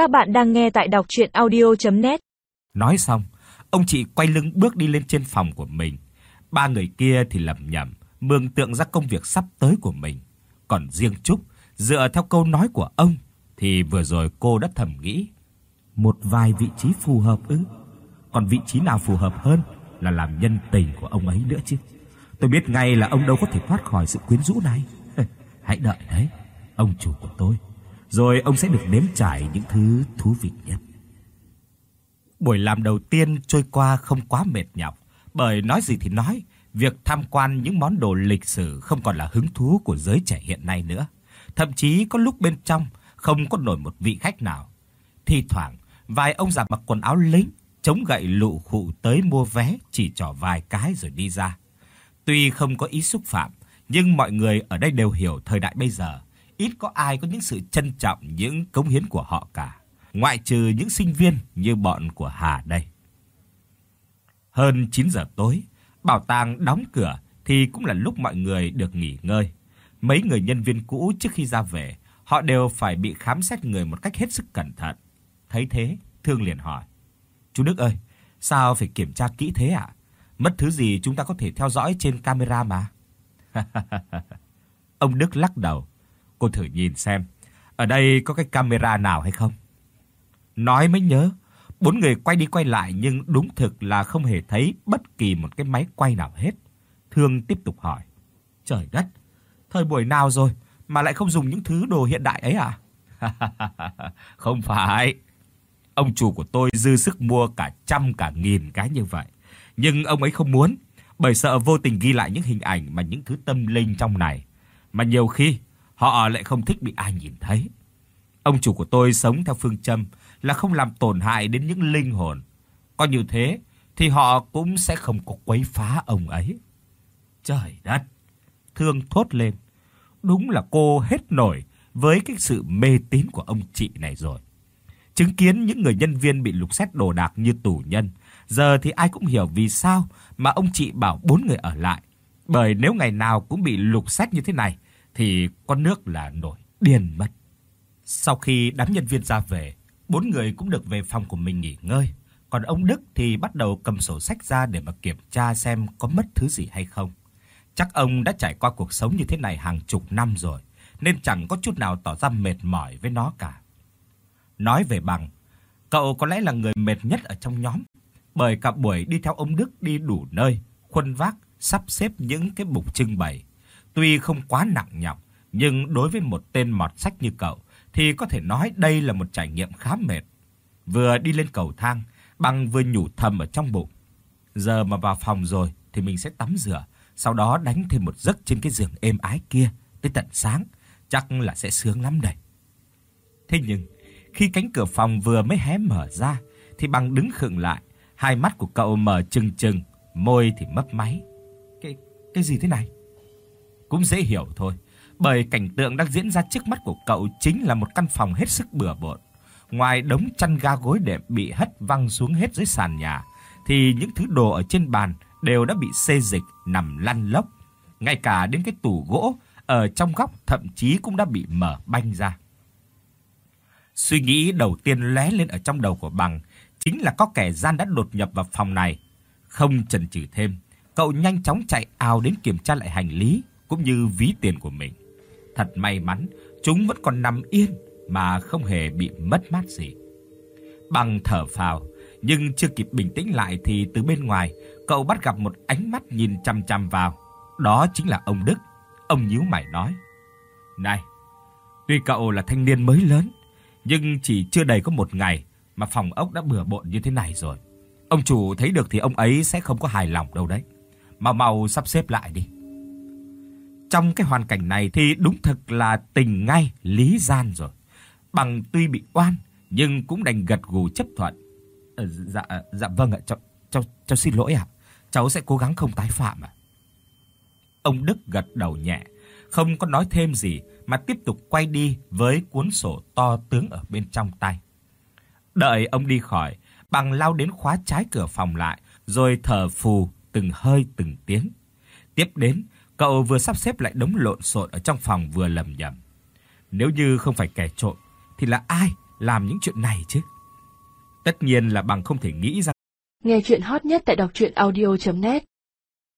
Các bạn đang nghe tại đọc audio net Nói xong, ông chị quay lưng bước đi lên trên phòng của mình. Ba người kia thì lẩm nhẩm, mường tượng ra công việc sắp tới của mình. Còn riêng Trúc, dựa theo câu nói của ông thì vừa rồi cô đã thầm nghĩ, một vài vị trí phù hợp ư? Còn vị trí nào phù hợp hơn là làm nhân tình của ông ấy nữa chứ. Tôi biết ngay là ông đâu có thể thoát khỏi sự quyến rũ này. Hãy đợi đấy, ông chủ của tôi. Rồi ông sẽ được nếm trải những thứ thú vị nhất. Buổi làm đầu tiên trôi qua không quá mệt nhọc, bởi nói gì thì nói, việc tham quan những món đồ lịch sử không còn là hứng thú của giới trẻ hiện nay nữa. Thậm chí có lúc bên trong không có nổi một vị khách nào. Thi thoảng, vài ông già mặc quần áo lính, chống gậy lụ khụ tới mua vé, chỉ trỏ vài cái rồi đi ra. Tuy không có ý xúc phạm, nhưng mọi người ở đây đều hiểu thời đại bây giờ, ít có ai có những sự trân trọng những cống hiến của họ cả, ngoại trừ những sinh viên như bọn của Hà đây. Hơn 9 giờ tối, bảo tàng đóng cửa thì cũng là lúc mọi người được nghỉ ngơi. Mấy người nhân viên cũ trước khi ra về, họ đều phải bị khám xét người một cách hết sức cẩn thận. Thấy thế, Thương liền hỏi: "Chú Đức ơi, sao phải kiểm tra kỹ thế ạ? Mất thứ gì chúng ta có thể theo dõi trên camera mà." Ông Đức lắc đầu. Cô thử nhìn xem, ở đây có cái camera nào hay không? Nói mới nhớ, bốn người quay đi quay lại nhưng đúng thực là không hề thấy bất kỳ một cái máy quay nào hết. Thương tiếp tục hỏi: "Trời đất, thời buổi nào rồi mà lại không dùng những thứ đồ hiện đại ấy à?" "Không phải. Ông chủ của tôi dư sức mua cả trăm cả nghìn cái như vậy, nhưng ông ấy không muốn, bởi sợ vô tình ghi lại những hình ảnh mà những thứ tâm linh trong này, mà nhiều khi họ lại không thích bị ai nhìn thấy. Ông chủ của tôi sống theo phương châm là không làm tổn hại đến những linh hồn. Có như thế thì họ cũng sẽ không có quấy phá ông ấy. Trời đất, Thương thốt lên. Đúng là cô hết nổi với cái sự mê tín của ông chị này rồi. Chứng kiến những người nhân viên bị lục xét đồ đạc như tù nhân, giờ thì ai cũng hiểu vì sao mà ông chị bảo bốn người ở lại. Bởi nếu ngày nào cũng bị lục xét như thế này thì con nước là nổi điên mất. Sau khi đám nhân viên ra về, bốn người cũng được về phòng của mình nghỉ ngơi, còn ông Đức thì bắt đầu cầm sổ sách ra để mà kiểm tra xem có mất thứ gì hay không. Chắc ông đã trải qua cuộc sống như thế này hàng chục năm rồi, nên chẳng có chút nào tỏ ra mệt mỏi với nó cả. Nói về bằng, cậu có lẽ là người mệt nhất ở trong nhóm, bởi cả buổi đi theo ông Đức đi đủ nơi, khuân vác, sắp xếp những cái bục trưng bày. Tuy không quá nặng nhọc, nhưng đối với một tên mọt sách như cậu thì có thể nói đây là một trải nghiệm khá mệt. Vừa đi lên cầu thang, Bằng vừa nhủ thầm ở trong bụng. Giờ mà vào phòng rồi thì mình sẽ tắm rửa, sau đó đánh thêm một giấc trên cái giường êm ái kia tới tận sáng, chắc là sẽ sướng lắm đây. Thế nhưng, khi cánh cửa phòng vừa mới hé mở ra thì Bằng đứng khựng lại, hai mắt của cậu mở trừng trừng, môi thì mấp máy. Cái cái gì thế này? Cũng dễ hiểu thôi, bởi cảnh tượng đang diễn ra trước mắt của cậu chính là một căn phòng hết sức bừa bộn. Ngoài đống chăn ga gối đệm bị hất văng xuống hết dưới sàn nhà, thì những thứ đồ ở trên bàn đều đã bị xê dịch nằm lăn lóc. Ngay cả đến cái tủ gỗ ở trong góc thậm chí cũng đã bị mở banh ra. Suy nghĩ đầu tiên lóe lên ở trong đầu của Bằng chính là có kẻ gian đã đột nhập vào phòng này. Không chần chừ thêm, cậu nhanh chóng chạy ào đến kiểm tra lại hành lý cũng như ví tiền của mình. Thật may mắn, chúng vẫn còn nằm yên mà không hề bị mất mát gì. Bằng thở phào, nhưng chưa kịp bình tĩnh lại thì từ bên ngoài, cậu bắt gặp một ánh mắt nhìn chằm chằm vào. Đó chính là ông Đức. Ông nhíu mày nói: "Này, tuy cậu là thanh niên mới lớn, nhưng chỉ chưa đầy có một ngày mà phòng ốc đã bừa bộn như thế này rồi. Ông chủ thấy được thì ông ấy sẽ không có hài lòng đâu đấy. Mau mau sắp xếp lại đi." Trong cái hoàn cảnh này thì đúng thực là tình ngay lý gian rồi. Bằng tuy bị oan nhưng cũng đành gật gù chấp thuận. Ờ, dạ ờ, dạ vâng ạ, cháu cháu cháu xin lỗi ạ. Cháu sẽ cố gắng không tái phạm ạ. Ông Đức gật đầu nhẹ, không có nói thêm gì mà tiếp tục quay đi với cuốn sổ to tướng ở bên trong tay. Đợi ông đi khỏi, Bằng lao đến khóa trái cửa phòng lại, rồi thở phù từng hơi từng tiếng. Tiếp đến, Cậu vừa sắp xếp lại đống lộn xộn ở trong phòng vừa lầm nhầm. Nếu như không phải kẻ trộm, thì là ai làm những chuyện này chứ? Tất nhiên là bằng không thể nghĩ ra. Nghe chuyện hot nhất tại đọc audio net